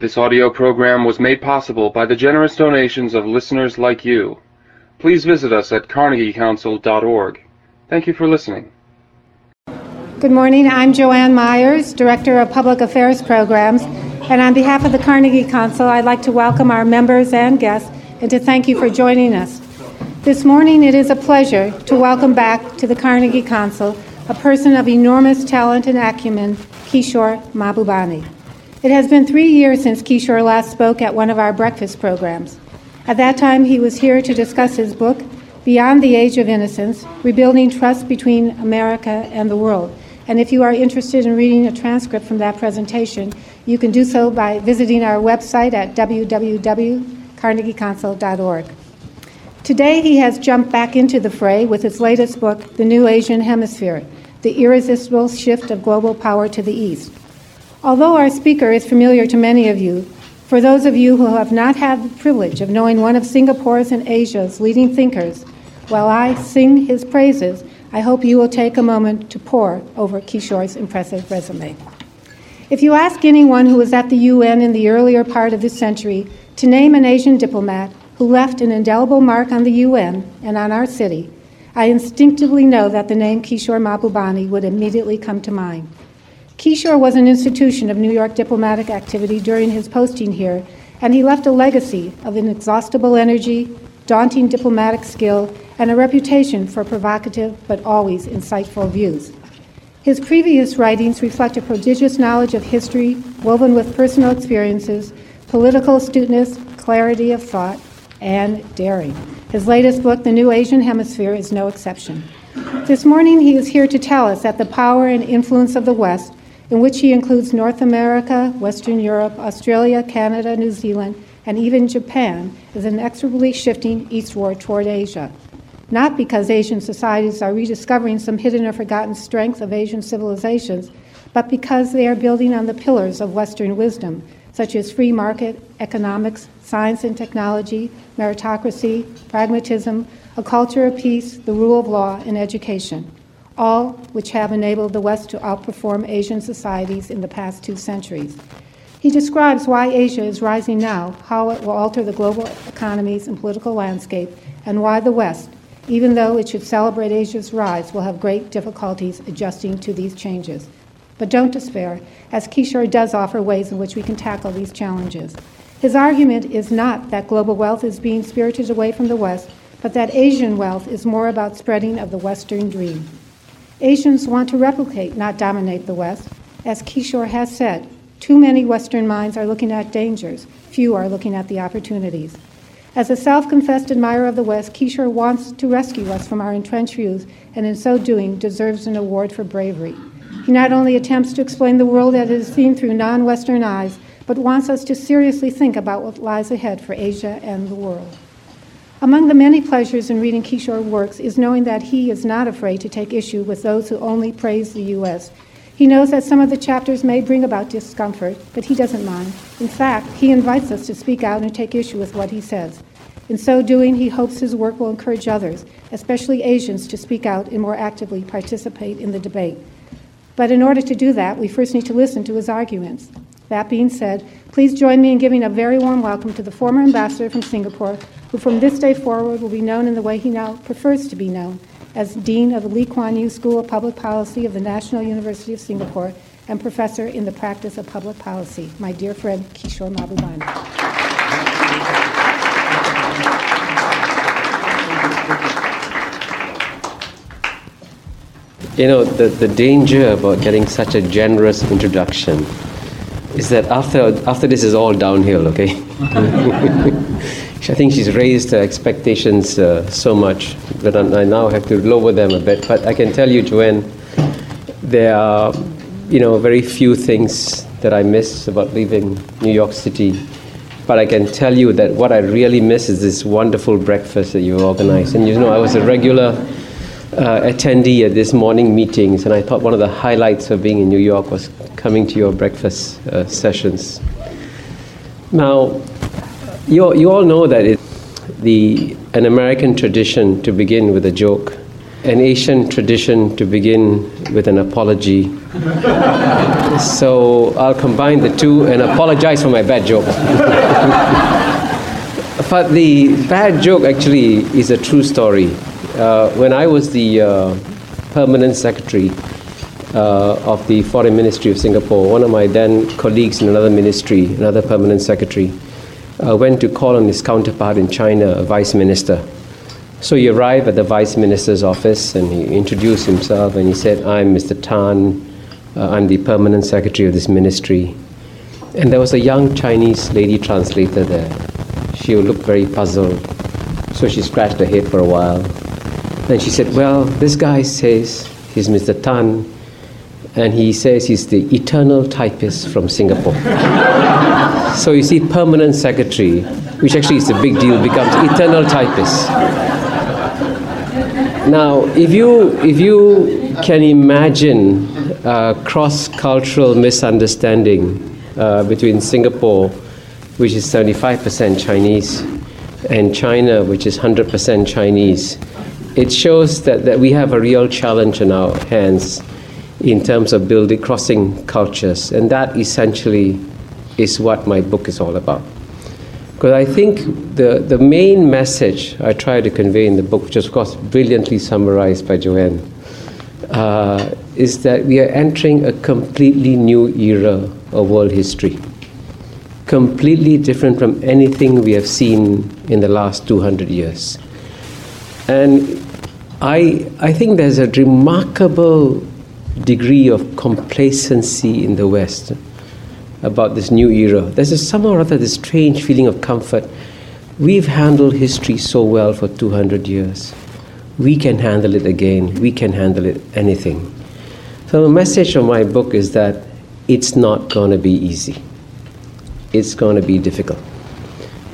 This audio program was made possible by the generous donations of listeners like you. Please visit us at carnegiecouncil.org. Thank you for listening. Good morning. I'm Joanne Myers, Director of Public Affairs Programs, and on behalf of the Carnegie Council, I'd like to welcome our members and guests and to thank you for joining us. This morning, it is a pleasure to welcome back to the Carnegie Council a person of enormous talent and acumen, Kishore Mahbubani. It has been three years since Kishore last spoke at one of our breakfast programs. At that time, he was here to discuss his book, Beyond the Age of Innocence Rebuilding Trust Between America and the World. And if you are interested in reading a transcript from that presentation, you can do so by visiting our website at www.carnegiecouncil.org. Today, he has jumped back into the fray with his latest book, The New Asian Hemisphere The Irresistible Shift of Global Power to the East. Although our speaker is familiar to many of you, for those of you who have not had the privilege of knowing one of Singapore's and Asia's leading thinkers, while I sing his praises, I hope you will take a moment to pore over Kishore's impressive resume. If you ask anyone who was at the UN in the earlier part of this century to name an Asian diplomat who left an indelible mark on the UN and on our city, I instinctively know that the name Kishore Mahbubani would immediately come to mind. Kishore was an institution of New York diplomatic activity during his posting here, and he left a legacy of inexhaustible energy, daunting diplomatic skill, and a reputation for provocative but always insightful views. His previous writings reflect a prodigious knowledge of history woven with personal experiences, political astuteness, clarity of thought, and daring. His latest book, The New Asian Hemisphere, is no exception. This morning, he is here to tell us that the power and influence of the West, in which he includes North America, Western Europe, Australia, Canada, New Zealand, and even Japan, is inexorably shifting eastward toward Asia. Not because Asian societies are rediscovering some hidden or forgotten strength of Asian civilizations, but because they are building on the pillars of Western wisdom, such as free market, economics, science and technology, meritocracy, pragmatism, a culture of peace, the rule of law, and education, all which have enabled the West to outperform Asian societies in the past two centuries. He describes why Asia is rising now, how it will alter the global economies and political landscape, and why the West, even though it should celebrate Asia's rise, will have great difficulties adjusting to these changes. But don't despair, as Kishore does offer ways in which we can tackle these challenges. His argument is not that global wealth is being spirited away from the West, but that Asian wealth is more about spreading of the Western dream. Asians want to replicate, not dominate the West. As Kishore has said, too many Western minds are looking at dangers, few are looking at the opportunities. As a self confessed admirer of the West, Kishore wants to rescue us from our entrenched views, and in so doing, deserves an award for bravery. He not only attempts to explain the world as it is seen through non Western eyes, but wants us to seriously think about what lies ahead for Asia and the world. Among the many pleasures in reading Kishore works is knowing that he is not afraid to take issue with those who only praise the U.S. He knows that some of the chapters may bring about discomfort, but he doesn't mind. In fact, he invites us to speak out and take issue with what he says. In so doing, he hopes his work will encourage others, especially Asians, to speak out and more actively participate in the debate. But in order to do that, we first need to listen to his arguments. That being said, please join me in giving a very warm welcome to the former ambassador from Singapore, who from this day forward will be known in the way he now prefers to be known as Dean of the Lee Kuan Yew School of Public Policy of the National University of Singapore and professor in the practice of public policy, my dear friend Kishore Mahbubani. You know, the, the danger about getting such a generous introduction is that after, after this is all downhill, okay? I think she's raised her expectations uh, so much that I now have to lower them a bit. But I can tell you, Joanne, there are, you know, very few things that I miss about leaving New York City. But I can tell you that what I really miss is this wonderful breakfast that you organize. And you know, I was a regular uh, attendee at this morning meetings, and I thought one of the highlights of being in New York was coming to your breakfast uh, sessions. Now, you, you all know that it's the, an American tradition to begin with a joke, an Asian tradition to begin with an apology, so I'll combine the two and apologize for my bad joke. but the bad joke actually is a true story. Uh, when I was the uh, permanent secretary uh, of the Foreign Ministry of Singapore, one of my then colleagues in another ministry, another permanent secretary, uh, went to call on his counterpart in China, a vice minister. So he arrived at the vice minister's office and he introduced himself and he said, I'm Mr. Tan, uh, I'm the permanent secretary of this ministry. And there was a young Chinese lady translator there. She looked very puzzled. So she scratched her head for a while. Then she said, Well, this guy says he's Mr. Tan, and he says he's the eternal typist from Singapore. so you see, permanent secretary, which actually is a big deal, becomes eternal typist. Now, if you, if you can imagine a cross-cultural misunderstanding uh, between Singapore, which is 75% Chinese, and China, which is 100% Chinese, it shows that, that we have a real challenge in our hands in terms of building, crossing cultures. And that essentially is what my book is all about. Because I think the, the main message I try to convey in the book, which is of course brilliantly summarized by Joanne, uh, is that we are entering a completely new era of world history. Completely different from anything we have seen in the last 200 years. And I, I think there's a remarkable degree of complacency in the West about this new era. There's a somehow or other this strange feeling of comfort. We've handled history so well for 200 years. We can handle it again. We can handle it anything. So the message of my book is that it's not going to be easy. It's going to be difficult.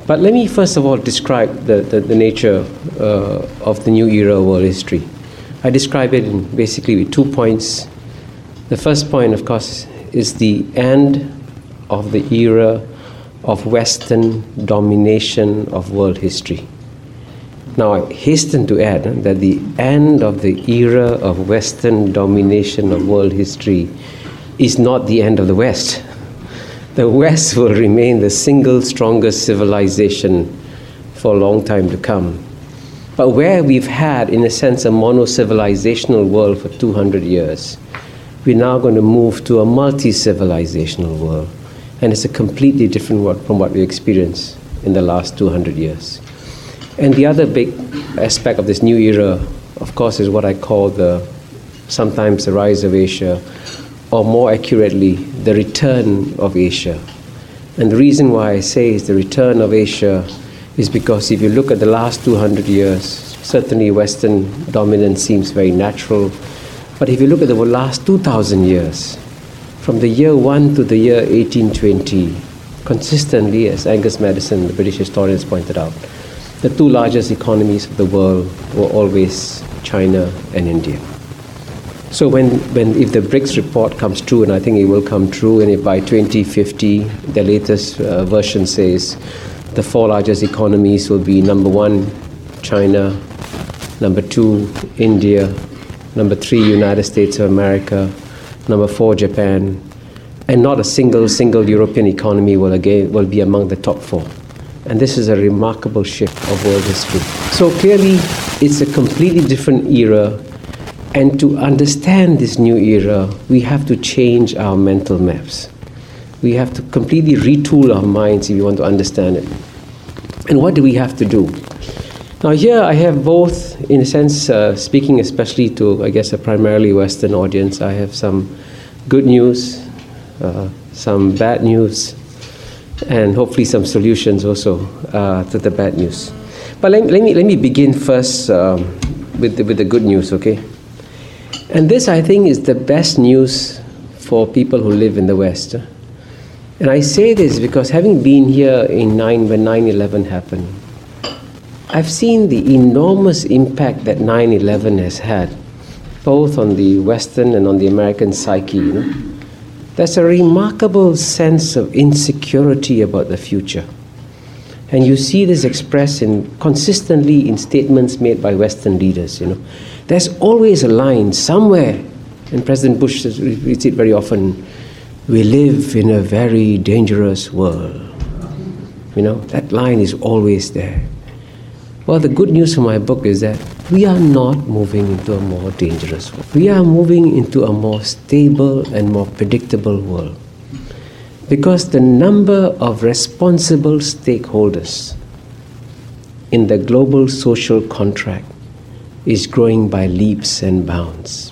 But let me first of all describe the, the, the nature uh, of the new era of world history. I describe it in basically with two points. The first point, of course, is the end of the era of Western domination of world history. Now, I hasten to add that the end of the era of Western domination of world history is not the end of the West. The West will remain the single strongest civilization for a long time to come. But where we've had, in a sense, a mono civilizational world for 200 years, we're now going to move to a multi civilizational world and it's a completely different world from what we experienced in the last 200 years. And the other big aspect of this new era, of course, is what I call the sometimes the rise of Asia, or more accurately, the return of Asia. And the reason why I say is the return of Asia is because if you look at the last 200 years, certainly Western dominance seems very natural. But if you look at the last 2,000 years, from the year 1 to the year 1820, consistently, as Angus Maddison, the British historian, has pointed out, the two largest economies of the world were always China and India. So when, when if the BRICS report comes true, and I think it will come true, and if by 2050 the latest uh, version says the four largest economies will be number one, China, number two, India, number three, United States of America, number four, Japan, and not a single single European economy will again will be among the top four. And this is a remarkable shift of world history. So clearly, it's a completely different era. And to understand this new era, we have to change our mental maps. We have to completely retool our minds if we want to understand it. And what do we have to do? Now, here I have both, in a sense, uh, speaking especially to, I guess, a primarily Western audience, I have some good news, uh, some bad news, and hopefully some solutions also uh, to the bad news. But let, let, me, let me begin first um, with, the, with the good news, okay? And this, I think, is the best news for people who live in the West. And I say this because having been here in 9, when 9 11 happened, I've seen the enormous impact that 9 11 has had, both on the Western and on the American psyche. You know? There's a remarkable sense of insecurity about the future. And you see this expressed in, consistently in statements made by Western leaders. You know, There's always a line somewhere And President Bush repeats it very often we live in a very dangerous world. You know, that line is always there. Well, the good news for my book is that we are not moving into a more dangerous world. We are moving into a more stable and more predictable world. Because the number of responsible stakeholders in the global social contract is growing by leaps and bounds.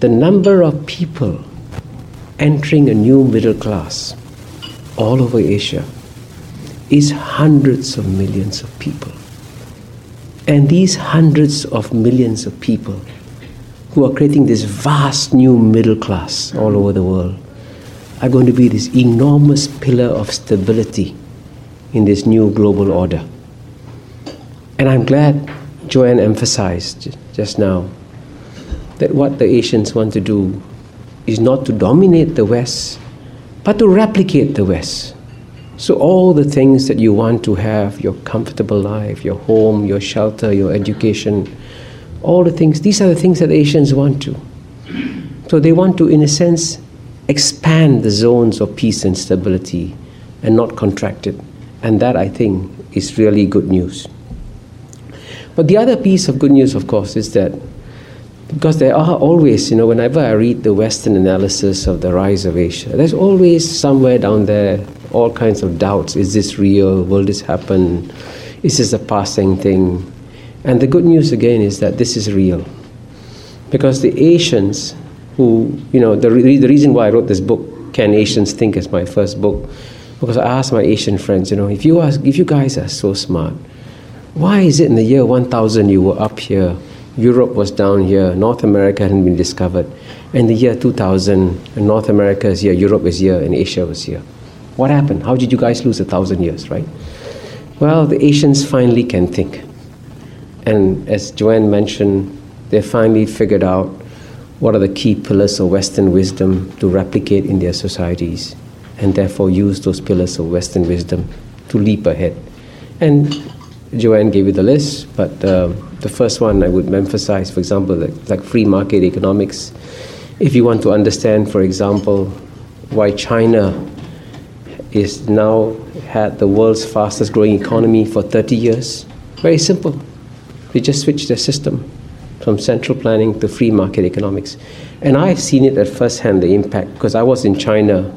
The number of people entering a new middle class all over Asia is hundreds of millions of people. And these hundreds of millions of people who are creating this vast new middle class all over the world are going to be this enormous pillar of stability in this new global order. And I'm glad Joanne emphasized just now that what the Asians want to do is not to dominate the West, but to replicate the West. So, all the things that you want to have your comfortable life, your home, your shelter, your education, all the things, these are the things that the Asians want to. So, they want to, in a sense, expand the zones of peace and stability and not contract it. And that, I think, is really good news. But the other piece of good news, of course, is that because there are always, you know, whenever I read the Western analysis of the rise of Asia, there's always somewhere down there all kinds of doubts. Is this real? Will this happen? Is this a passing thing? And the good news again is that this is real. Because the Asians who, you know, the, re- the reason why I wrote this book, Can Asians Think, is my first book, because I asked my Asian friends, you know, if you, ask, if you guys are so smart, why is it in the year 1000 you were up here? Europe was down here, North America hadn't been discovered. In the year 2000, North America is here, Europe is here, and Asia was here. What happened? How did you guys lose a thousand years, right? Well, the Asians finally can think. And as Joanne mentioned, they finally figured out what are the key pillars of Western wisdom to replicate in their societies, and therefore use those pillars of Western wisdom to leap ahead. And Joanne gave you the list, but uh, the first one I would emphasize, for example, like, like free market economics. If you want to understand, for example, why China is now had the world's fastest growing economy for 30 years, very simple. They just switched their system from central planning to free market economics. And I've seen it at first hand, the impact, because I was in China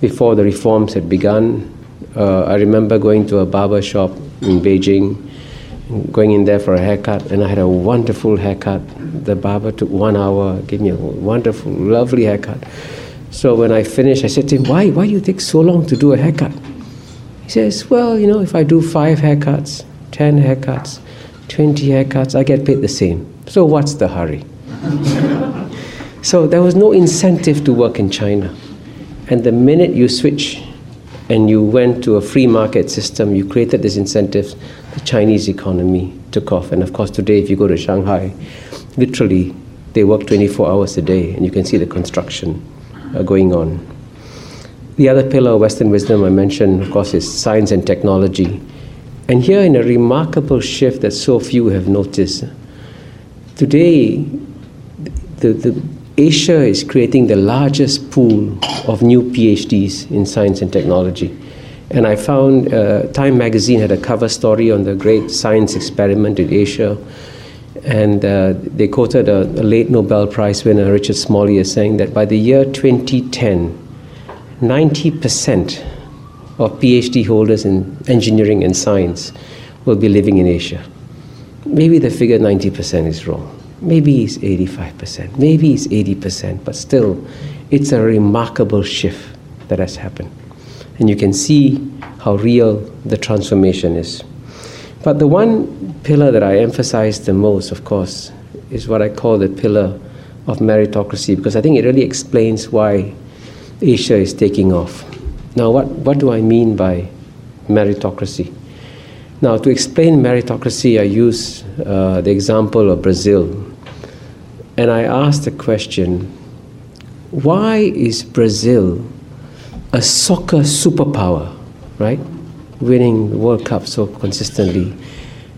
before the reforms had begun. Uh, I remember going to a barber shop in Beijing, going in there for a haircut, and I had a wonderful haircut. The barber took one hour, gave me a wonderful, lovely haircut. So when I finished, I said to him, Why, why do you take so long to do a haircut? He says, Well, you know, if I do five haircuts, 10 haircuts, 20 haircuts, I get paid the same. So what's the hurry? so there was no incentive to work in China. And the minute you switch and you went to a free market system, you created this incentive, the Chinese economy took off. And of course, today, if you go to Shanghai, literally they work 24 hours a day, and you can see the construction uh, going on. The other pillar of Western wisdom I mentioned, of course, is science and technology. And here, in a remarkable shift that so few have noticed, today, the, the Asia is creating the largest pool of new PhDs in science and technology. And I found uh, Time magazine had a cover story on the great science experiment in Asia. And uh, they quoted a, a, late Nobel Prize winner, Richard Smalley, as saying that by the year 2010, 90% of PhD holders in engineering and science will be living in Asia. Maybe the figure 90% is wrong. Maybe it's 85%, maybe it's 80%, but still, it's a remarkable shift that has happened. And you can see how real the transformation is. But the one pillar that I emphasize the most, of course, is what I call the pillar of meritocracy, because I think it really explains why Asia is taking off. Now, what, what do I mean by meritocracy? Now, to explain meritocracy, I use uh, the example of Brazil and I asked the question why is Brazil a soccer superpower, right? Winning the World Cup so consistently,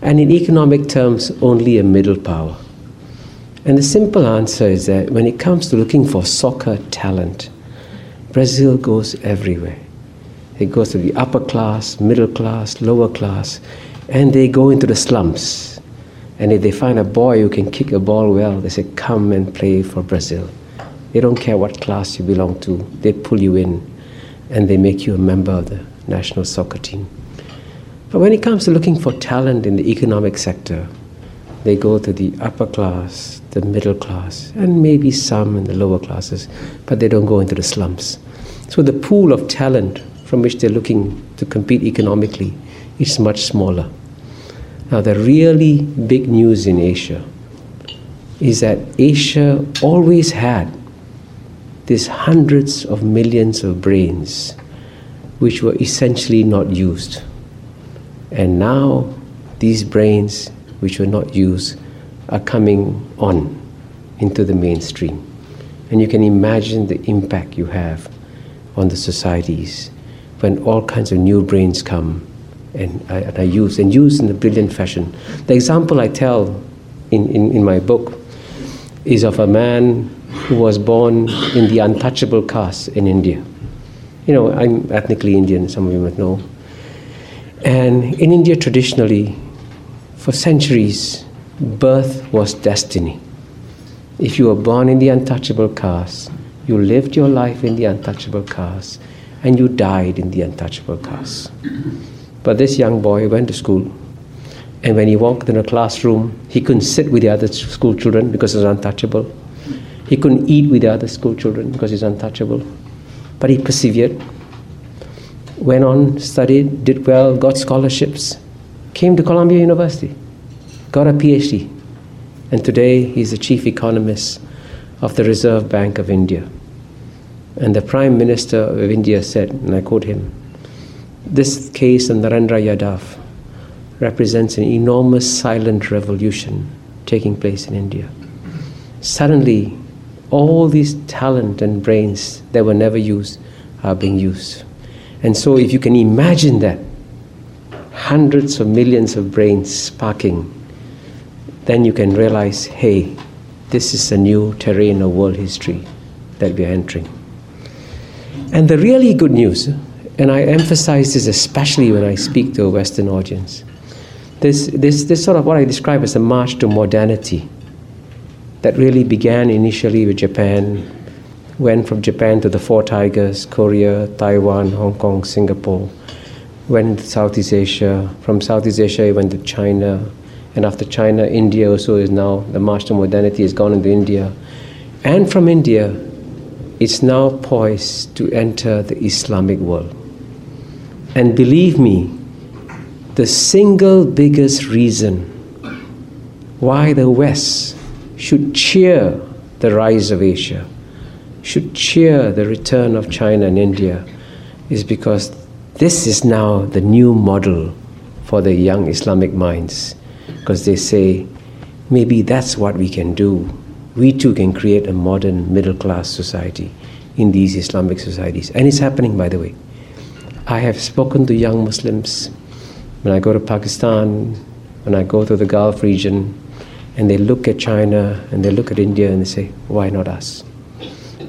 and in economic terms, only a middle power. And the simple answer is that when it comes to looking for soccer talent, Brazil goes everywhere. It goes to the upper class, middle class, lower class, and they go into the slums. And if they find a boy who can kick a ball well, they say, Come and play for Brazil. They don't care what class you belong to, they pull you in and they make you a member of the national soccer team. But when it comes to looking for talent in the economic sector, they go to the upper class, the middle class, and maybe some in the lower classes, but they don't go into the slums. So the pool of talent from which they're looking to compete economically is much smaller. Now, the really big news in Asia is that Asia always had these hundreds of millions of brains which were essentially not used. And now these brains which were not used are coming on into the mainstream. And you can imagine the impact you have on the societies when all kinds of new brains come and are, and are used, and used in a brilliant fashion. The example I tell in, in, in my book is of a man who was born in the untouchable caste in India. You know, I'm ethnically Indian, some of you might know. And in India, traditionally, for centuries, birth was destiny. If you were born in the untouchable caste, you lived your life in the untouchable caste, and you died in the untouchable caste. But this young boy went to school, and when he walked in a classroom, he couldn't sit with the other school children because he was untouchable. He couldn't eat with the other school children because he's untouchable. But he persevered, went on, studied, did well, got scholarships, came to Columbia University, got a PhD, and today he's the chief economist of the Reserve Bank of India. And the Prime Minister of India said, and I quote him, this case of Narendra Jadhav represents an enormous silent revolution taking place in India. Suddenly, all these talent and brains that were never used are being used. And so, if you can imagine that, hundreds of millions of brains sparking, then you can realize hey, this is a new terrain of world history that we are entering. And the really good news, and I emphasize this especially when I speak to a Western audience, this, this, this sort of what I describe as a march to modernity that really began initially with Japan, went from Japan to the Four Tigers, Korea, Taiwan, Hong Kong, Singapore, went to Southeast Asia. From Southeast Asia, it went to China. And after China, India also is now, the march to modernity has gone into India. And from India, it's now poised to enter the Islamic world. And believe me, the single biggest reason why the West should cheer the rise of Asia, should cheer the return of China and India, is because this is now the new model for the young Islamic minds. Because they say, maybe that's what we can do. We too can create a modern middle class society in these Islamic societies. And it's happening, by the way. I have spoken to young Muslims when I go to Pakistan, when I go to the Gulf region, and they look at China and they look at India and they say, why not us?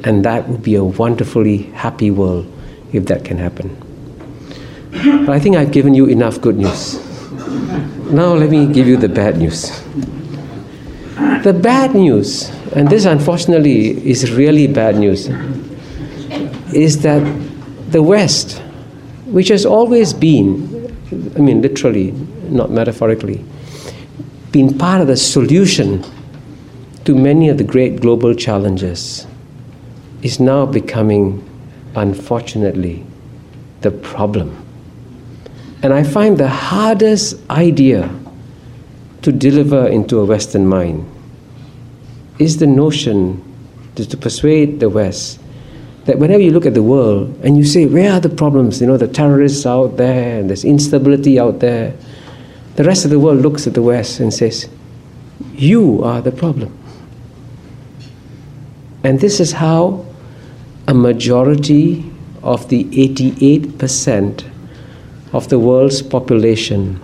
And that would be a wonderfully happy world if that can happen. But I think I've given you enough good news. Now let me give you the bad news. The bad news, and this unfortunately is really bad news, is that the West, which has always been, I mean, literally, not metaphorically, been part of the solution to many of the great global challenges is now becoming, unfortunately, the problem. And I find the hardest idea to deliver into a Western mind is the notion to, to persuade the West that whenever you look at the world and you say, where are the problems? You know, the terrorists out there, and there's instability out there the rest of the world looks at the West and says, You are the problem. And this is how a majority of the 88% of the world's population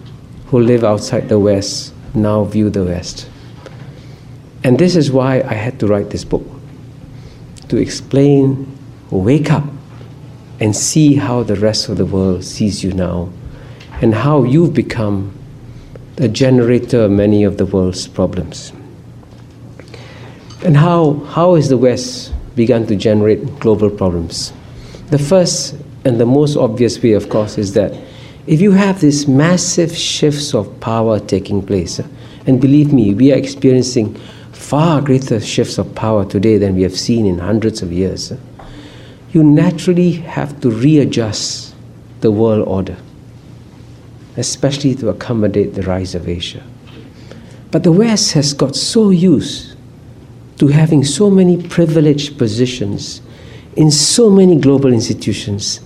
who live outside the West now view the West. And this is why I had to write this book to explain, wake up, and see how the rest of the world sees you now, and how you've become the generator of many of the world's problems. And how, how has the West begun to generate global problems? The first and the most obvious way, of course, is that if you have these massive shifts of power taking place, uh, and believe me, we are experiencing far greater shifts of power today than we have seen in hundreds of years, uh, you naturally have to readjust the world order, especially to accommodate the rise of Asia. But the West has got so used to having so many privileged positions in so many global institutions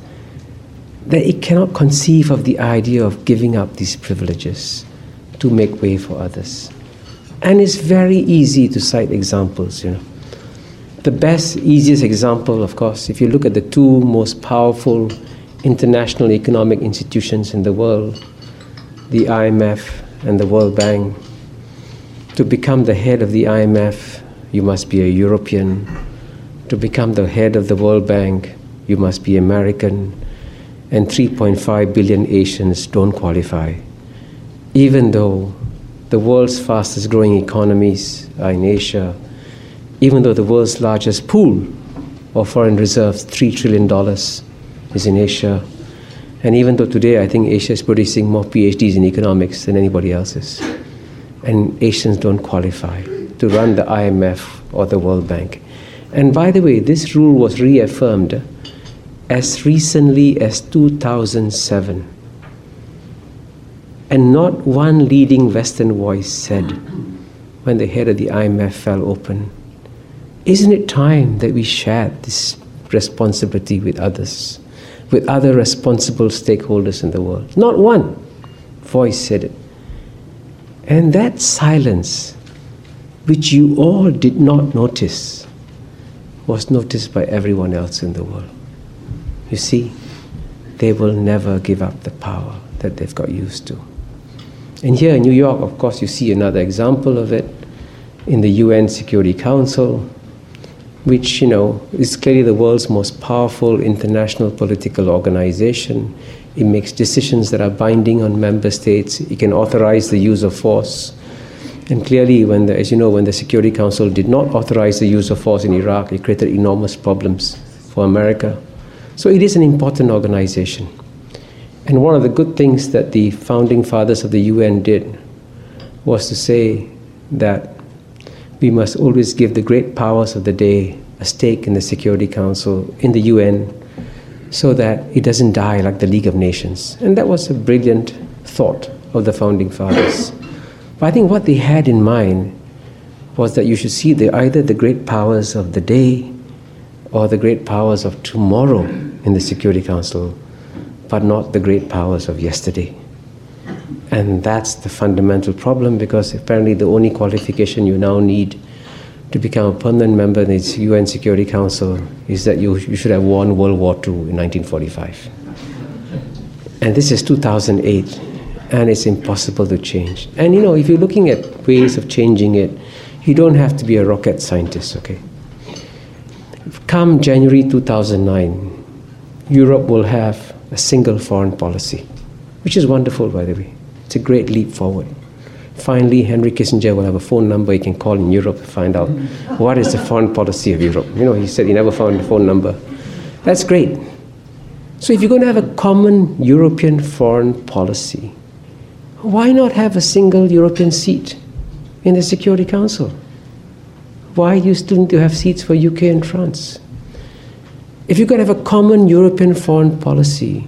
that it cannot conceive of the idea of giving up these privileges to make way for others. And it's very easy to cite examples, you know. The best, easiest example, of course, if you look at the two most powerful international economic institutions in the world, the IMF and the World Bank, to become the head of the IMF, you must be a European. To become the head of the World Bank, you must be American. And 3.5 billion Asians don't qualify. Even though the world's fastest growing economies are in Asia, even though the world's largest pool of foreign reserves, $3 trillion, is in Asia. And even though today I think Asia is producing more PhDs in economics than anybody else's, and Asians don't qualify to run the IMF or the World Bank. And by the way, this rule was reaffirmed as recently as 2007. And not one leading Western voice said, when the head of the IMF fell open, isn't it time that we shared this responsibility with others, with other responsible stakeholders in the world? Not one voice said it. And that silence, which you all did not notice, was noticed by everyone else in the world. You see, they will never give up the power that they've got used to. And here in New York, of course, you see another example of it in the UN Security Council, which, you know, is clearly the world's most powerful international political organization. It makes decisions that are binding on member states. It can authorize the use of force. And clearly, when the, as you know, when the Security Council did not authorize the use of force in Iraq, it created enormous problems for America. So it is an important organization. And one of the good things that the founding fathers of the UN did was to say that we must always give the great powers of the day a stake in the Security Council, in the UN, so that it doesn't die like the League of Nations. And that was a brilliant thought of the founding fathers. But I think what they had in mind was that you should see the, either the great powers of the day or the great powers of tomorrow in the Security Council but not the great powers of yesterday. And that's the fundamental problem because apparently the only qualification you now need to become a permanent member in the UN Security Council is that you, you should have won World War II in 1945. And this is 2008, and it's impossible to change. And you know, if you're looking at ways of changing it, you don't have to be a rocket scientist, okay? Come January 2009, Europe will have a single foreign policy, which is wonderful, by the way. It's a great leap forward. Finally, Henry Kissinger will have a phone number he can call in Europe to find out what is the foreign policy of Europe. You know, he said he never found a phone number. That's great. So, if you're going to have a common European foreign policy, why not have a single European seat in the Security Council? Why do you still need to have seats for UK and France? If you could have a common European foreign policy,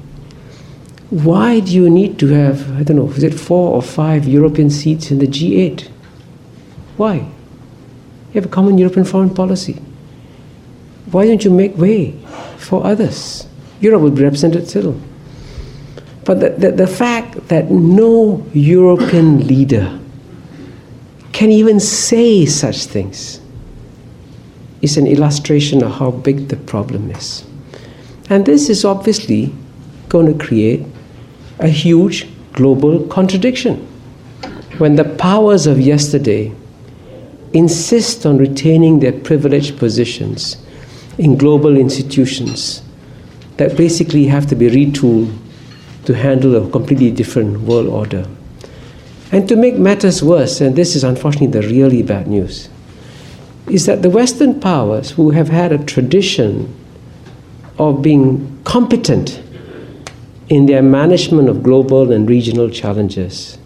why do you need to have, I don't know, is it four or five European seats in the G8? Why? You have a common European foreign policy. Why don't you make way for others? Europe will be represented still. But the, the, the fact that no European leader can even say such things is an illustration of how big the problem is. And this is obviously going to create a huge global contradiction. When the powers of yesterday insist on retaining their privileged positions in global institutions that basically have to be retooled to handle a completely different world order. And to make matters worse, and this is unfortunately the really bad news, is that the Western powers who have had a tradition of being competent in their management of global and regional challenges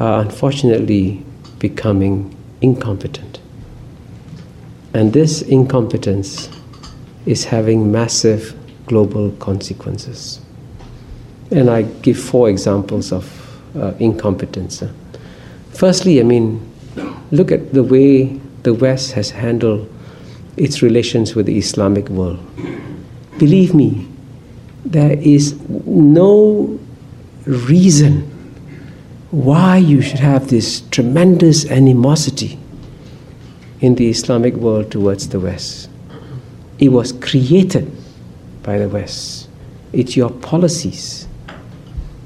are unfortunately becoming incompetent. And this incompetence is having massive global consequences. And I give four examples of uh, incompetence. Firstly, I mean, look at the way the West has handled its relations with the Islamic world. Believe me, there is no reason why you should have this tremendous animosity in the Islamic world towards the West. It was created by the West. It's your policies.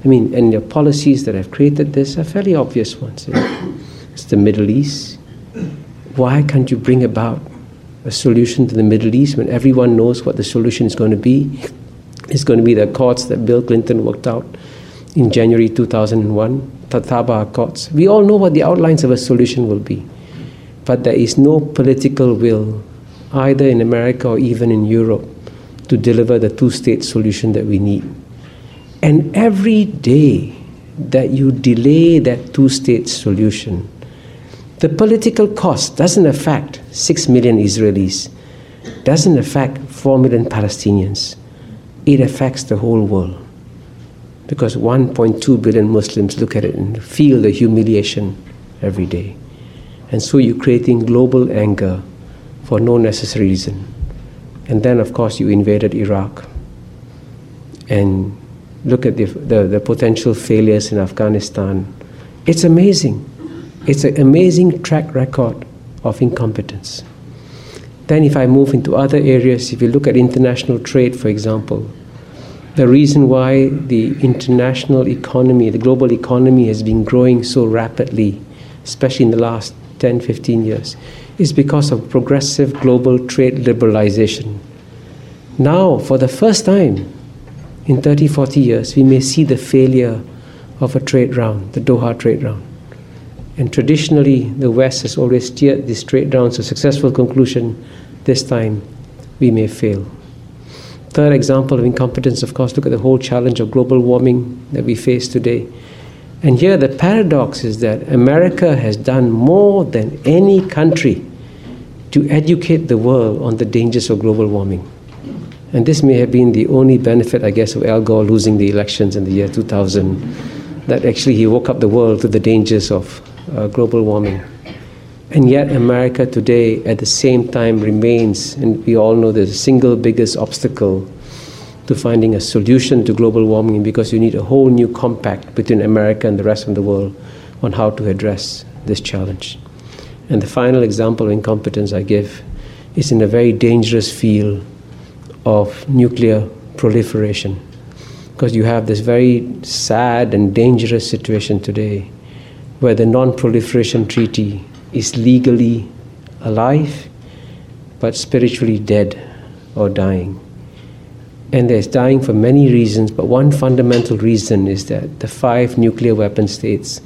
I mean, and your policies that have created this are fairly obvious ones. Eh? It's the Middle East. Why can't you bring about a solution to the Middle East when everyone knows what the solution is going to be? It's going to be the accords that Bill Clinton worked out in January 2001, the Taba Accords. We all know what the outlines of a solution will be, but there is no political will, either in America or even in Europe, to deliver the two state solution that we need. And every day that you delay that two state solution, the political cost doesn't affect 6 million Israelis, doesn't affect 4 million Palestinians it affects the whole world. Because 1.2 billion Muslims look at it and feel the humiliation every day. And so you're creating global anger for no necessary reason. And then, of course, you invaded Iraq. And look at the, the, the potential failures in Afghanistan. It's amazing. It's an amazing track record of incompetence. Then, if I move into other areas, if you look at international trade, for example, the reason why the international economy, the global economy, has been growing so rapidly, especially in the last 10, 15 years, is because of progressive global trade liberalization. Now, for the first time in 30, 40 years, we may see the failure of a trade round, the Doha trade round. And traditionally, the West has always steered this trade rounds to successful conclusion. This time, we may fail. Third example of incompetence, of course, look at the whole challenge of global warming that we face today. And here, the paradox is that America has done more than any country to educate the world on the dangers of global warming. And this may have been the only benefit, I guess, of Al Gore losing the elections in the year 2000, that actually he woke up the world to the dangers of uh, global warming. And yet, America today, at the same time, remains, and we all know, the single biggest obstacle to finding a solution to global warming because you need a whole new compact between America and the rest of the world on how to address this challenge. And the final example of incompetence I give is in a very dangerous field of nuclear proliferation. Because you have this very sad and dangerous situation today where the Non Proliferation Treaty is legally alive but spiritually dead or dying. And there's dying for many reasons, but one fundamental reason is that the five nuclear weapon states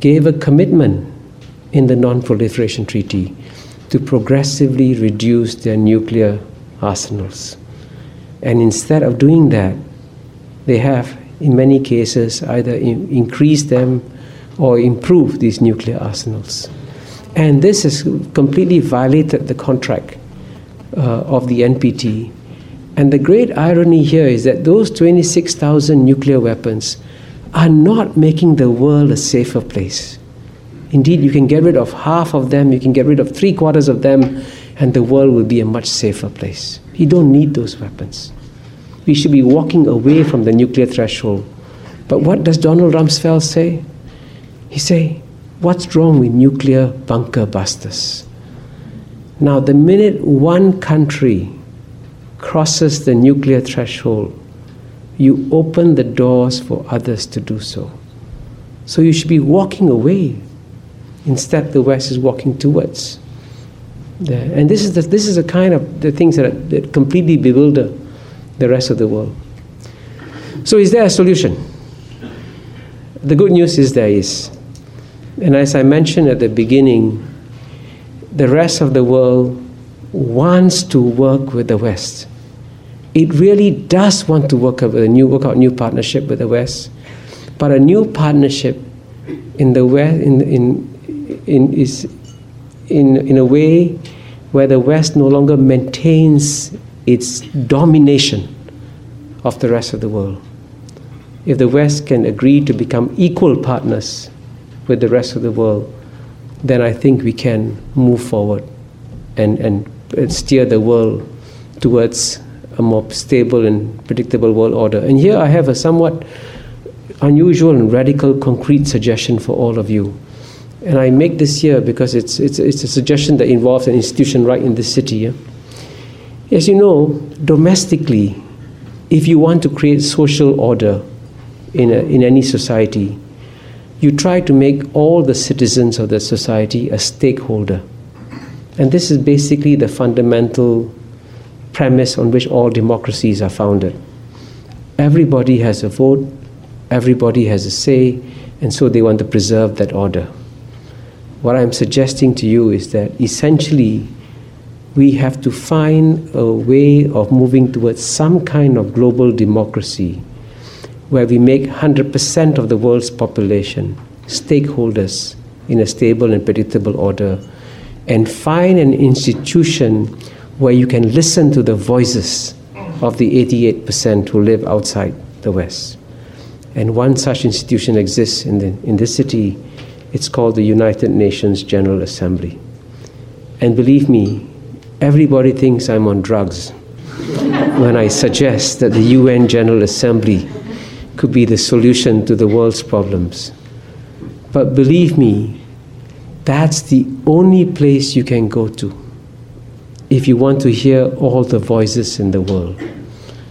gave a commitment in the Non Proliferation Treaty to progressively reduce their nuclear arsenals. And instead of doing that, they have, in many cases, either in- increased them or improve these nuclear arsenals. And this has completely violated the contract uh, of the NPT. And the great irony here is that those 26,000 nuclear weapons are not making the world a safer place. Indeed, you can get rid of half of them, you can get rid of three quarters of them, and the world will be a much safer place. You don't need those weapons. We should be walking away from the nuclear threshold. But what does Donald Rumsfeld say? He say, what's wrong with nuclear bunker busters? Now, the minute one country crosses the nuclear threshold, you open the doors for others to do so. So you should be walking away. Instead, the West is walking towards. There. And this is the, this is the kind of the things that, that completely bewilder the rest of the world. So, is there a solution? The good news is there is. And as I mentioned at the beginning, the rest of the world wants to work with the West. It really does want to work out a new work out new partnership with the West, but a new partnership in the West in, in, in is in in a way where the West no longer maintains its domination of the rest of the world. If the West can agree to become equal partners with the rest of the world, then I think we can move forward and, and steer the world towards a more stable and predictable world order. And here I have a somewhat unusual and radical, concrete suggestion for all of you. And I make this here because it's, it's, it's a suggestion that involves an institution right in this city. Yeah? As you know, domestically, if you want to create social order in, a, in any society, you try to make all the citizens of the society a stakeholder. And this is basically the fundamental premise on which all democracies are founded. Everybody has a vote, everybody has a say, and so they want to preserve that order. What I'm suggesting to you is that essentially we have to find a way of moving towards some kind of global democracy where we make 100% of the world's population stakeholders in a stable and predictable order, and find an institution where you can listen to the voices of the 88% who live outside the West. And one such institution exists in, the, in this city. It's called the United Nations General Assembly. And believe me, everybody thinks I'm on drugs when I suggest that the UN General Assembly could be the solution to the world's problems. But believe me, that's the only place you can go to if you want to hear all the voices in the world.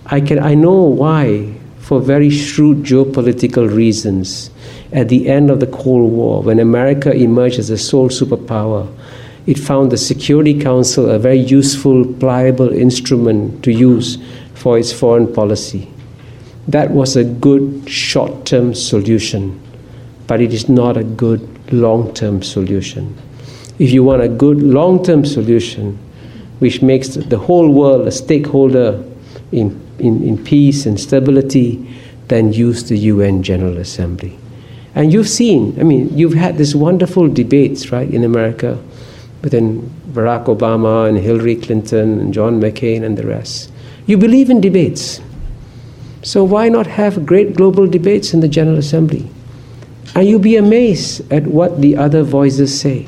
I, can, I know why, for very shrewd geopolitical reasons, at the end of the Cold War, when America emerged as a sole superpower, it found the Security Council a very useful, pliable instrument to use for its foreign policy. That was a good short term solution, but it is not a good long term solution. If you want a good long term solution, which makes the whole world a stakeholder in, in, in peace and stability, then use the UN General Assembly. And you've seen, I mean, you've had these wonderful debates, right, in America, within Barack Obama and Hillary Clinton and John McCain and the rest. You believe in debates. So why not have great global debates in the General Assembly? And you'll be amazed at what the other voices say.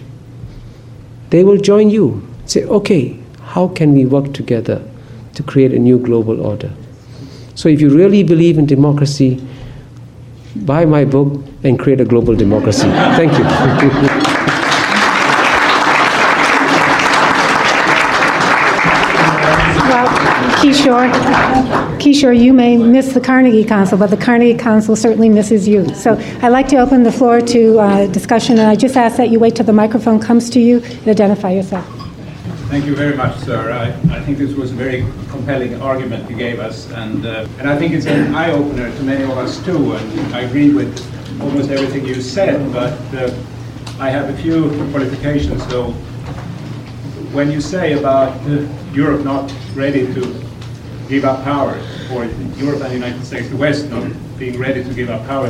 They will join you. Say, okay, how can we work together to create a new global order? So if you really believe in democracy, buy my book and create a global democracy. Thank you. Kishore, Kishore, you may miss the Carnegie Council, but the Carnegie Council certainly misses you. So I'd like to open the floor to uh, discussion, and I just ask that you wait till the microphone comes to you and identify yourself. Thank you very much, sir. I, I think this was a very compelling argument you gave us, and uh, and I think it's an eye opener to many of us too. And I agree with almost everything you said, but uh, I have a few qualifications. So when you say about uh, Europe not ready to give up power, or Europe and the United States, the West not being ready to give up power.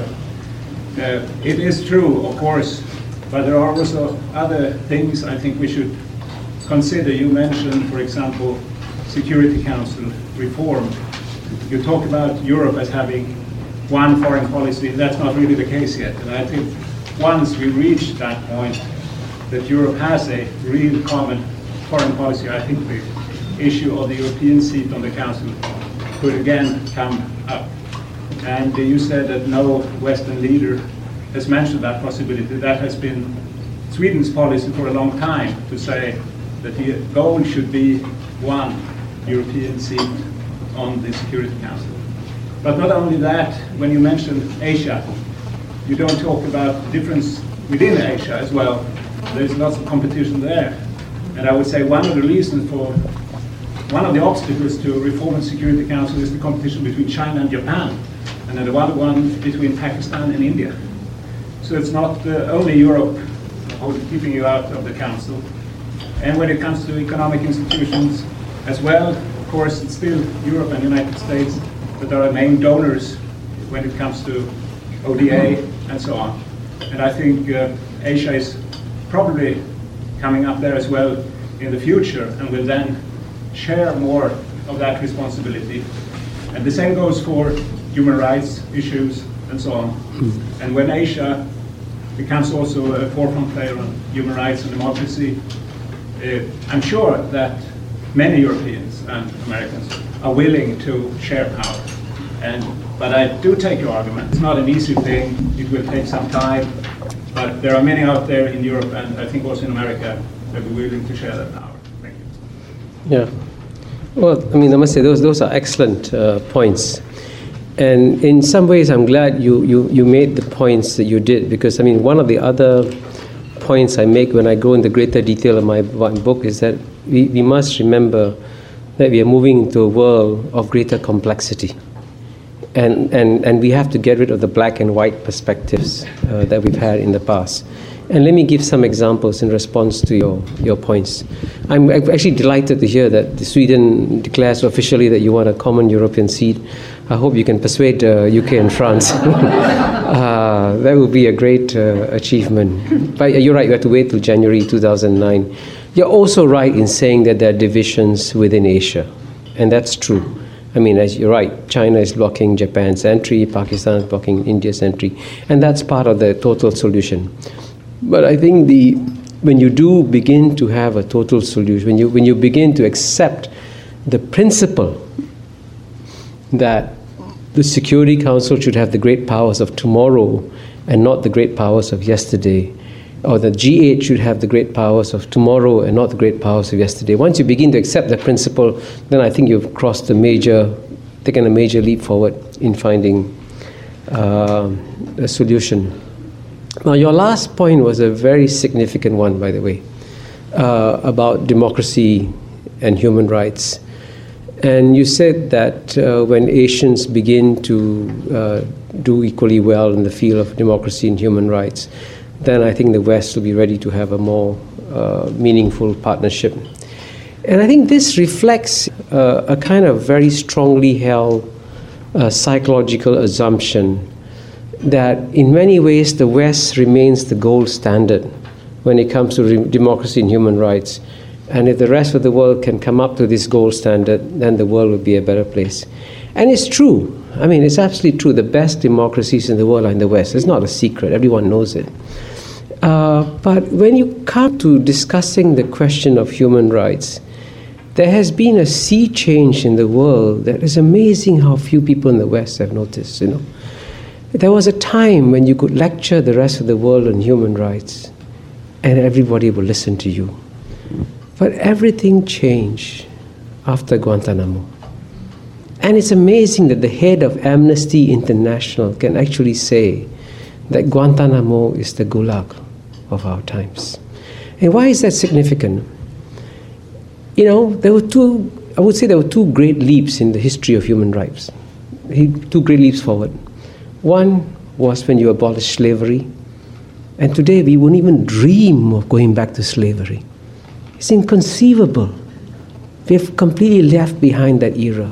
Uh, it is true, of course, but there are also other things I think we should consider. You mentioned, for example, Security Council reform. You talk about Europe as having one foreign policy. That's not really the case yet. And I think once we reach that point, that Europe has a real common foreign policy, I think the issue of the European seat on the Council could again come up. And you said that no Western leader has mentioned that possibility. That has been Sweden's policy for a long time to say that the goal should be one European seat on the Security Council. But not only that, when you mention Asia, you don't talk about the difference within Asia as well. there's lots of competition there. And I would say one of the reasons for, one of the obstacles to reform and Security Council is the competition between China and Japan, and then the other one between Pakistan and India. So it's not uh, only Europe keeping you out of the council. And when it comes to economic institutions as well, of course, it's still Europe and the United States that are our main donors when it comes to ODA and so on. And I think uh, Asia is probably coming up there as well in the future and will then share more of that responsibility. And the same goes for human rights issues and so on. Mm. And when Asia becomes also a forefront player on human rights and democracy, uh, I'm sure that many Europeans and Americans are willing to share power. And, but I do take your argument. It's not an easy thing. It will take some time. But there are many out there in Europe and I think also in America that are willing to share that power. Thank you. Yeah. Well, I mean, I must say those those are excellent uh, points. And in some ways, I'm glad you, you, you made the points that you did because, I mean, one of the other points I make when I go into greater detail in my book is that we, we must remember that we are moving into a world of greater complexity. And, and, and we have to get rid of the black and white perspectives uh, that we've had in the past. And let me give some examples in response to your, your points. I'm actually delighted to hear that Sweden declares officially that you want a common European seat. I hope you can persuade uh, UK and France. uh, that would be a great uh, achievement. But you're right, you have to wait till January 2009. You're also right in saying that there are divisions within Asia, and that's true. I mean, as you're right, China is blocking Japan's entry, Pakistan is blocking India's entry, and that's part of the total solution. But I think the when you do begin to have a total solution, when you when you begin to accept the principle that the Security Council should have the great powers of tomorrow and not the great powers of yesterday, or the G8 should have the great powers of tomorrow and not the great powers of yesterday. Once you begin to accept that principle, then I think you've crossed a major, taken a major leap forward in finding uh, a solution. Now, your last point was a very significant one, by the way, uh, about democracy and human rights. And you said that uh, when Asians begin to uh, do equally well in the field of democracy and human rights, then I think the West will be ready to have a more uh, meaningful partnership. And I think this reflects uh, a kind of very strongly held uh, psychological assumption that in many ways the West remains the gold standard when it comes to re- democracy and human rights. And if the rest of the world can come up to this gold standard, then the world will be a better place. And it's true. I mean, it's absolutely true. The best democracies in the world are in the West. It's not a secret, everyone knows it. Uh, but when you come to discussing the question of human rights, there has been a sea change in the world that is amazing how few people in the West have noticed, you know. There was a time when you could lecture the rest of the world on human rights and everybody would listen to you. But everything changed after Guantanamo. And it's amazing that the head of Amnesty International can actually say that Guantanamo is the gulag of our times. And why is that significant? You know, there were two, I would say there were two great leaps in the history of human rights, two great leaps forward. One was when you abolished slavery, and today we wouldn't even dream of going back to slavery. It's inconceivable. We've completely left behind that era.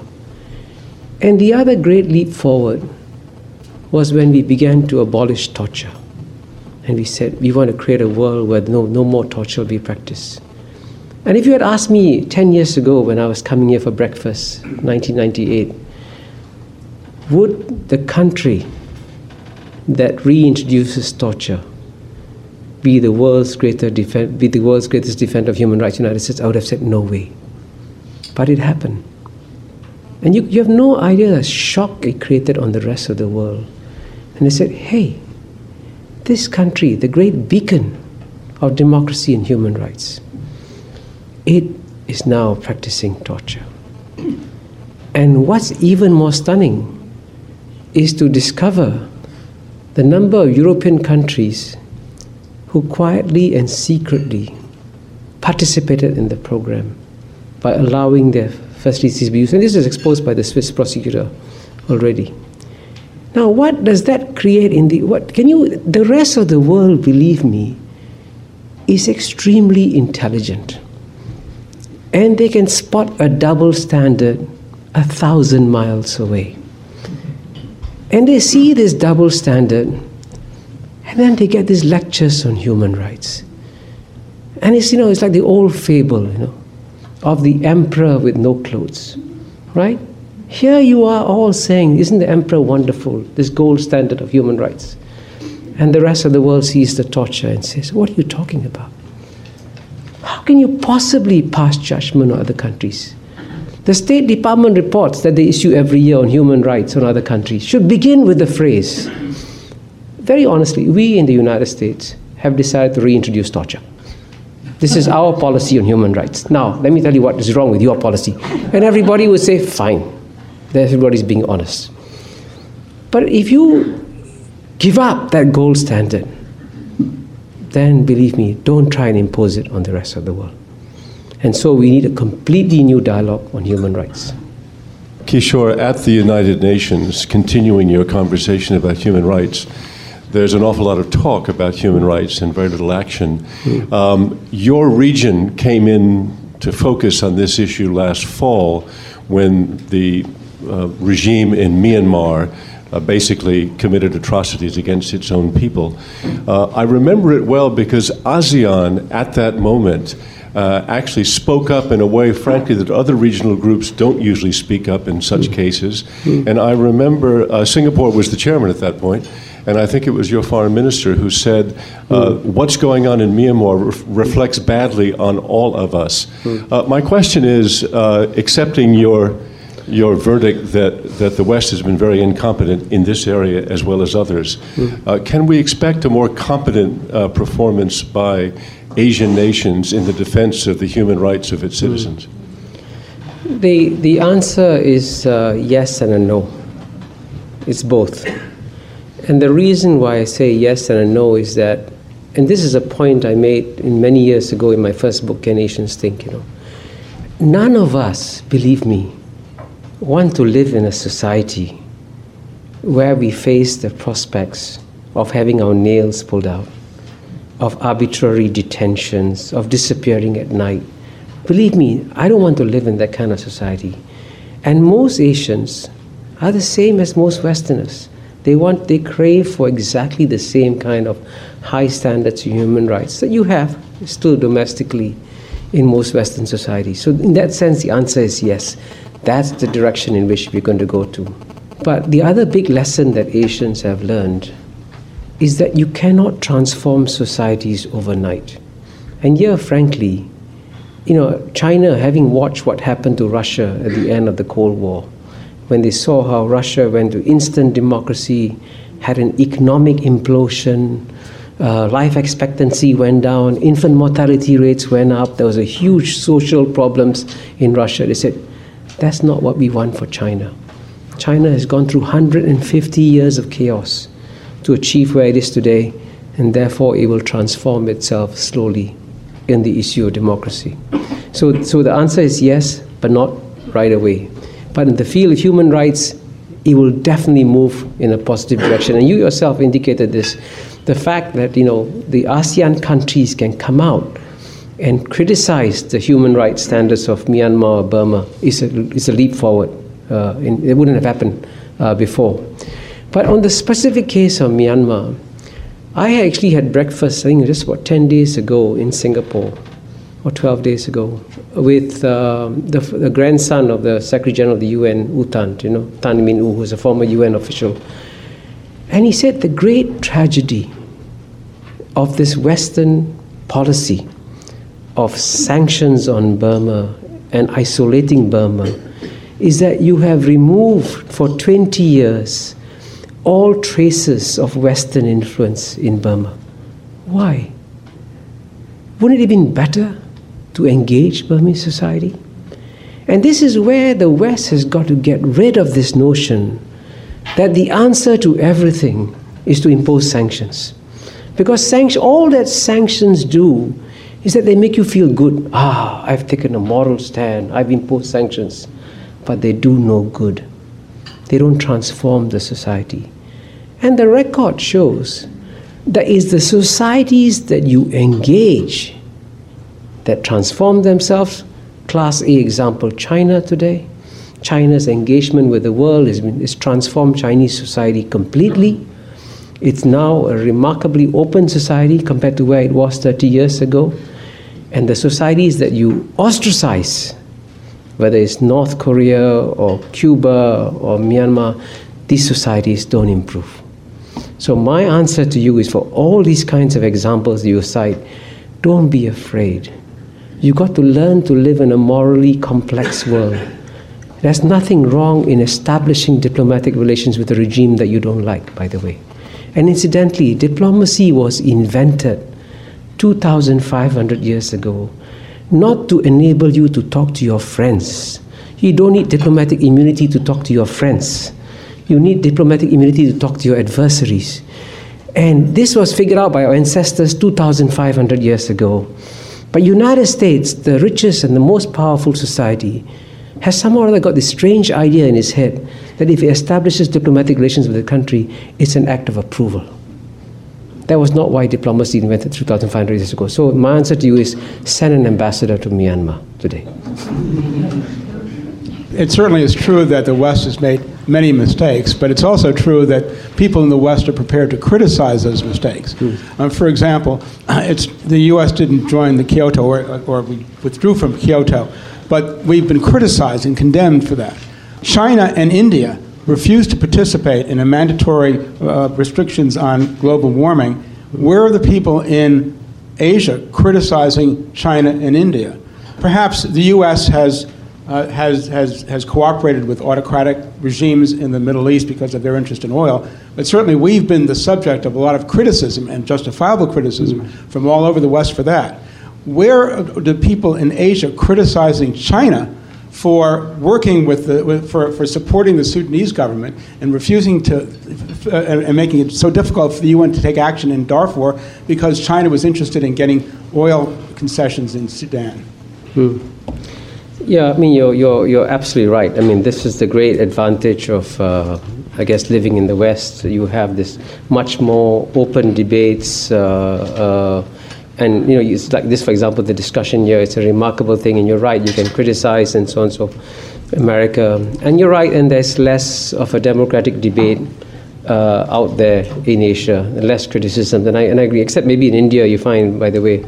And the other great leap forward was when we began to abolish torture. And we said, we want to create a world where no, no more torture will be practiced. And if you had asked me 10 years ago when I was coming here for breakfast, 1998, would the country that reintroduces torture be the world's greater defend, be the world's greatest defender of human rights, United States, I would have said no way. But it happened. And you, you have no idea the shock it created on the rest of the world. And they said, hey, this country, the great beacon of democracy and human rights, it is now practicing torture. And what's even more stunning is to discover the number of European countries who quietly and secretly participated in the program by allowing their facilities to be used. And this is exposed by the Swiss prosecutor already. Now, what does that create in the what? Can you? The rest of the world, believe me, is extremely intelligent, and they can spot a double standard a thousand miles away. And they see this double standard, and then they get these lectures on human rights. And it's you know it's like the old fable, you know, of the emperor with no clothes, right? Here you are all saying, Isn't the emperor wonderful, this gold standard of human rights? And the rest of the world sees the torture and says, What are you talking about? How can you possibly pass judgment on other countries? The State Department reports that they issue every year on human rights on other countries should begin with the phrase Very honestly, we in the United States have decided to reintroduce torture. This is our policy on human rights. Now, let me tell you what is wrong with your policy. And everybody would say, Fine everybody's being honest. But if you give up that gold standard, then believe me, don't try and impose it on the rest of the world. And so we need a completely new dialogue on human rights. Kishore, at the United Nations, continuing your conversation about human rights, there's an awful lot of talk about human rights and very little action. Mm. Um, your region came in to focus on this issue last fall when the uh, regime in Myanmar uh, basically committed atrocities against its own people. Uh, I remember it well because ASEAN at that moment uh, actually spoke up in a way, frankly, that other regional groups don't usually speak up in such mm. cases. Mm. And I remember uh, Singapore was the chairman at that point, and I think it was your foreign minister who said, uh, mm. What's going on in Myanmar re- reflects badly on all of us. Mm. my question is accepting your your verdict that, that the West has been very incompetent in this area as well as others. Mm. Uh, can we expect a more competent uh, performance by Asian nations in the defense of the human rights of its hmm. citizens? The, the answer is uh, yes and a no. It's both. And the reason why I say yes and a no is that, and this is a point I made in many years ago in my first book, Can Asians Think, you know. None of us, believe me, want to live in a society where we face the prospects of having our nails pulled out, of arbitrary detentions, of disappearing at night. Believe me, I don't want to live in that kind of society. And most Asians are the same as most Westerners. They want, they crave for exactly the same kind of high standards of human rights that you have still domestically in most Western societies. So, in that sense, the answer is yes. That's the direction in which we're going to go to. But the other big lesson that Asians have learned is that you cannot transform societies overnight. And here, frankly, you know, China, having watched what happened to Russia at the end of the Cold War, when they saw how Russia went to instant democracy, had an economic implosion, uh, life expectancy went down, infant mortality rates went up, there was a huge social problems in Russia. They said, that's not what we want for China. China has gone through 150 years of chaos to achieve where it is today, and therefore it will transform itself slowly in the issue of democracy. So, so the answer is yes, but not right away. But in the field of human rights, it will definitely move in a positive direction. And you yourself indicated this. The fact that you know the ASEAN countries can come out and criticize the human rights standards of Myanmar or Burma is a, is a leap forward. Uh, in, it wouldn't have happened uh, before. But on the specific case of Myanmar, I actually had breakfast, I think just about 10 days ago in Singapore, or 12 days ago, with uh, the, the, grandson of the Secretary General of the UN, U Thant, you know, Thant Myint-U, who's a former UN official. And he said the great tragedy of this Western policy of sanctions on Burma and isolating Burma is that you have removed for 20 years all traces of Western influence in Burma. Why? Wouldn't it have been better to engage Burmese society? And this is where the West has got to get rid of this notion that the answer to everything is to impose sanctions. Because sanction, all that sanctions do is that they make you feel good. Ah, I've taken a moral stand, I've imposed sanctions. But they do no good. They don't transform the society. And the record shows that it's the societies that you engage that transform themselves. Class A example China today. China's engagement with the world has, been, has transformed Chinese society completely. It's now a remarkably open society compared to where it was 30 years ago. And the societies that you ostracize, whether it's North Korea or Cuba or Myanmar, these societies don't improve. So, my answer to you is for all these kinds of examples you cite, don't be afraid. You've got to learn to live in a morally complex world. There's nothing wrong in establishing diplomatic relations with a regime that you don't like, by the way. And incidentally, diplomacy was invented 2,500 years ago not to enable you to talk to your friends. You don't need diplomatic immunity to talk to your friends. You need diplomatic immunity to talk to your adversaries. And this was figured out by our ancestors 2,500 years ago. But United States, the richest and the most powerful society, has somehow or other got this strange idea in his head that if he establishes diplomatic relations with a country, it's an act of approval. That was not why diplomacy invented 2,500 years ago. So my answer to you is send an ambassador to Myanmar today. It certainly is true that the West has made many mistakes, but it's also true that people in the West are prepared to criticize those mistakes. Mm. Um, for example, it's, the U.S. didn't join the Kyoto, or, or we withdrew from Kyoto, but we've been criticized and condemned for that. China and India refused to participate in a mandatory uh, restrictions on global warming, where are the people in Asia criticizing China and India? Perhaps the U.S. has, uh, has, has, has cooperated with autocratic regimes in the Middle East because of their interest in oil, but certainly we've been the subject of a lot of criticism and justifiable criticism from all over the West for that. Where are the people in Asia criticizing China for working with the, for, for supporting the Sudanese government and refusing to, uh, and making it so difficult for the UN to take action in Darfur because China was interested in getting oil concessions in Sudan. Hmm. Yeah, I mean, you're, you're, you're absolutely right. I mean, this is the great advantage of, uh, I guess, living in the West. You have this much more open debates. Uh, uh and you know, it's like this, for example, the discussion here. It's a remarkable thing, and you're right. You can criticize and so on and so. forth. America, and you're right, and there's less of a democratic debate uh, out there in Asia, less criticism. And I, and I agree. Except maybe in India, you find, by the way,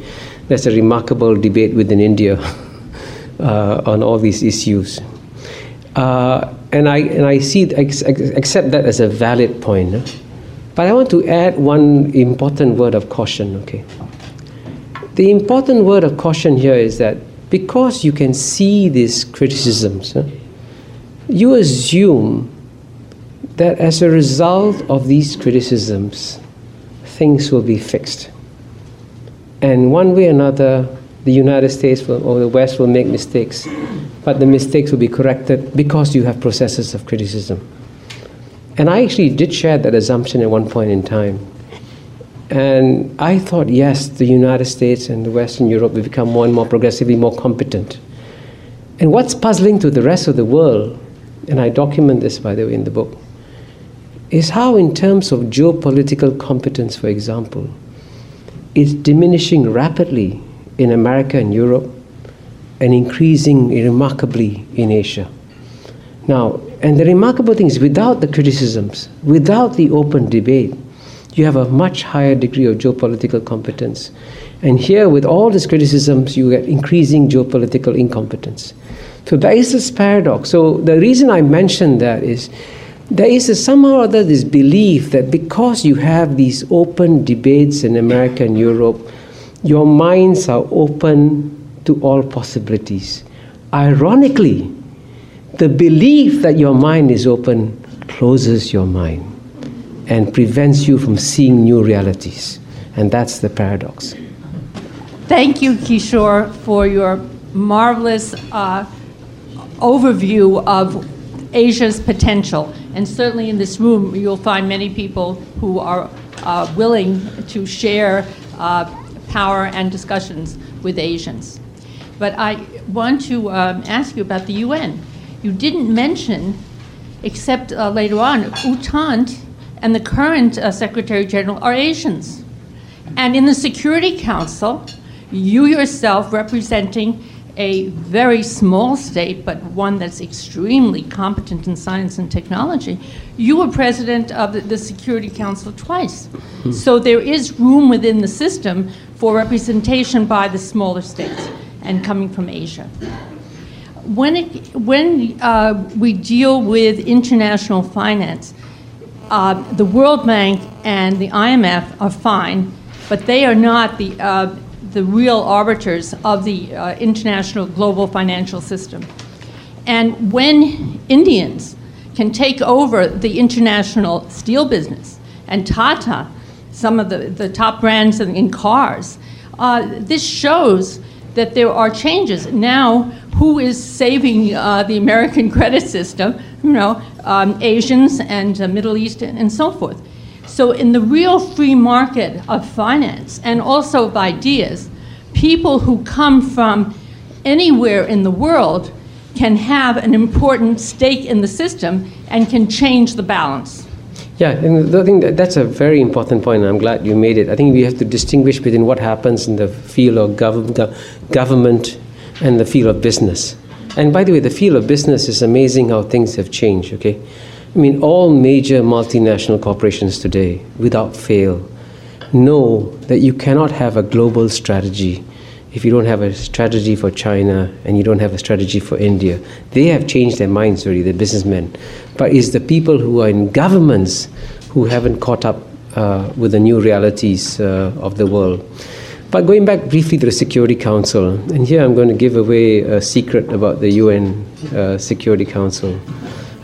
there's a remarkable debate within India on all these issues. Uh, and I and I see accept that as a valid point. But I want to add one important word of caution. Okay. The important word of caution here is that because you can see these criticisms, huh, you assume that as a result of these criticisms, things will be fixed. And one way or another, the United States will, or the West will make mistakes, but the mistakes will be corrected because you have processes of criticism. And I actually did share that assumption at one point in time. And I thought, yes, the United States and the Western Europe will become more and more progressively more competent. And what's puzzling to the rest of the world, and I document this, by the way, in the book, is how, in terms of geopolitical competence, for example, it's diminishing rapidly in America and Europe and increasing remarkably in Asia. Now, and the remarkable thing is, without the criticisms, without the open debate, you have a much higher degree of geopolitical competence. And here, with all these criticisms, you get increasing geopolitical incompetence. So there is this paradox. So the reason I mentioned that is there is a, somehow or other this belief that because you have these open debates in America and Europe, your minds are open to all possibilities. Ironically, the belief that your mind is open closes your mind and prevents you from seeing new realities. And that's the paradox. Thank you, Kishore, for your marvelous uh, overview of Asia's potential. And certainly in this room, you'll find many people who are uh, willing to share uh, power and discussions with Asians. But I want to um, ask you about the UN. You didn't mention, except uh, later on, U Thant and the current uh, Secretary General are Asians. And in the Security Council, you yourself representing a very small state, but one that's extremely competent in science and technology, you were president of the, the Security Council twice. So there is room within the system for representation by the smaller states and coming from Asia. When, it, when uh, we deal with international finance, uh, the World Bank and the IMF are fine, but they are not the, uh, the real arbiters of the uh, international global financial system. And when Indians can take over the international steel business and Tata, some of the, the top brands in, in cars, uh, this shows that there are changes. Now, who is saving uh, the American credit system? You know, um, Asians and uh, Middle East and, and so forth. So, in the real free market of finance and also of ideas, people who come from anywhere in the world can have an important stake in the system and can change the balance. Yeah, and I think that that's a very important point. and I'm glad you made it. I think we have to distinguish between what happens in the field of gov- government and the field of business. And by the way, the field of business is amazing how things have changed, okay? I mean, all major multinational corporations today, without fail, know that you cannot have a global strategy if you don't have a strategy for China and you don't have a strategy for India. They have changed their minds already, the businessmen. But it's the people who are in governments who haven't caught up uh, with the new realities uh, of the world. But going back briefly to the Security Council, and here I'm going to give away a secret about the UN uh, Security Council.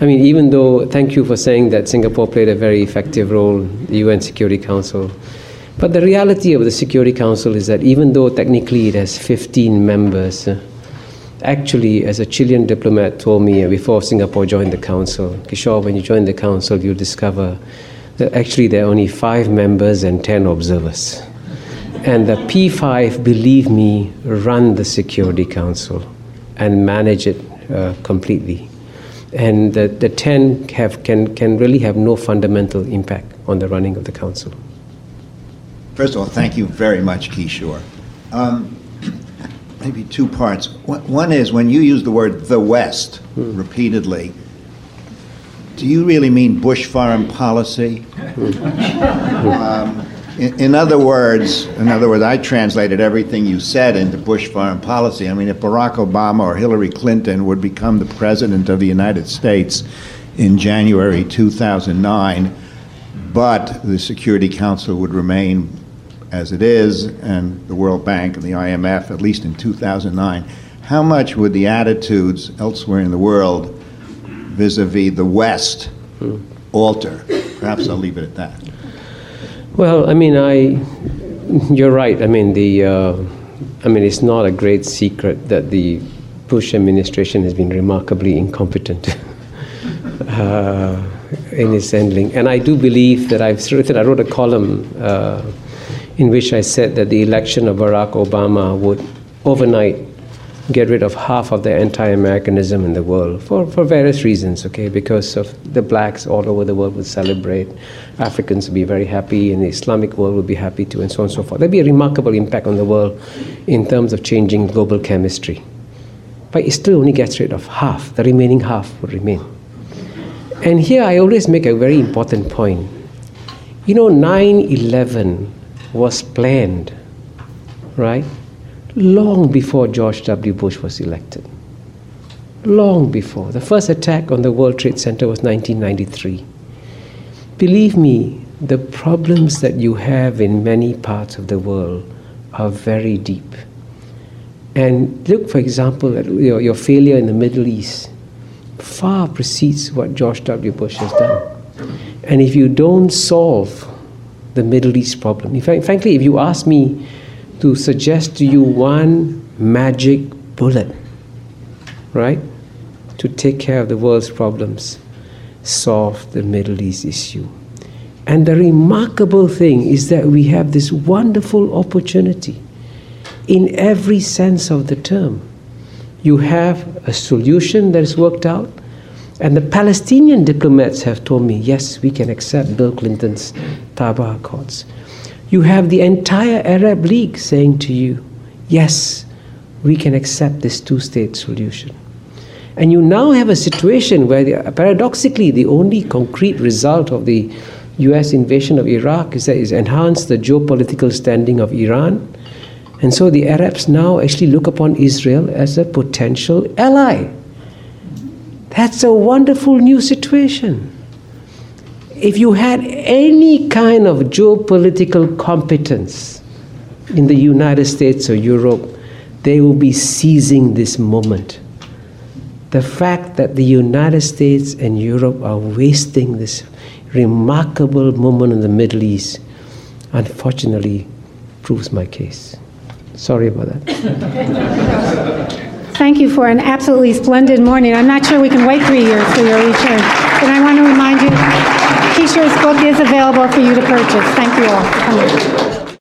I mean, even though, thank you for saying that Singapore played a very effective role the UN Security Council. But the reality of the Security Council is that even though technically it has 15 members, uh, actually, as a Chilean diplomat told me before Singapore joined the Council, Kishore, when you join the Council, you'll discover that actually there are only five members and 10 observers. And the P5, believe me, run the Security Council and manage it uh, completely. And the, the 10 have, can, can really have no fundamental impact on the running of the Council. First of all, thank you very much, Kishore. Um, maybe two parts. One is when you use the word the West repeatedly, do you really mean Bush foreign policy? Um, in, in other words, in other words, I translated everything you said into Bush foreign policy. I mean, if Barack Obama or Hillary Clinton would become the president of the United States in January 2009, but the Security Council would remain as it is, and the World Bank and the IMF, at least in 2009, how much would the attitudes elsewhere in the world vis-a-vis the West alter? Perhaps I'll leave it at that. Well, I mean, I, you're right. I mean, the, uh, I mean, it's not a great secret that the Bush administration has been remarkably incompetent uh, in its handling. And I do believe that I've written, I wrote a column uh, in which I said that the election of Barack Obama would overnight get rid of half of the anti-Americanism in the world for, for various reasons, okay? Because of the blacks all over the world would celebrate, Africans would be very happy, and the Islamic world would be happy too, and so on and so forth. There'd be a remarkable impact on the world in terms of changing global chemistry. But it still only gets rid of half. The remaining half would remain. And here I always make a very important point. You know, 9 11 was planned, right? Long before George W. Bush was elected. Long before. The first attack on the World Trade Center was 1993. Believe me, the problems that you have in many parts of the world are very deep. And look, for example, at your, your failure in the Middle East far precedes what George W. Bush has done. And if you don't solve the Middle East problem, frankly, if you ask me to suggest to you one magic bullet, right, to take care of the world's problems, solve the Middle East issue. And the remarkable thing is that we have this wonderful opportunity in every sense of the term. You have a solution that is worked out, and the Palestinian diplomats have told me, yes, we can accept Bill Clinton's Taba Accords. You have the entire Arab League saying to you, yes, we can accept this two state solution. And you now have a situation where, the, paradoxically, the only concrete result of the US invasion of Iraq is that it's enhanced the geopolitical standing of Iran. And so the Arabs now actually look upon Israel as a potential ally. That's a wonderful new situation. If you had any kind of geopolitical competence in the United States or Europe, they will be seizing this moment. The fact that the United States and Europe are wasting this remarkable moment in the Middle East, unfortunately, proves my case. Sorry about that. Thank you for an absolutely splendid morning. I'm not sure we can wait three years for your return. But I want to remind you, Kishore's book is available for you to purchase. Thank you all.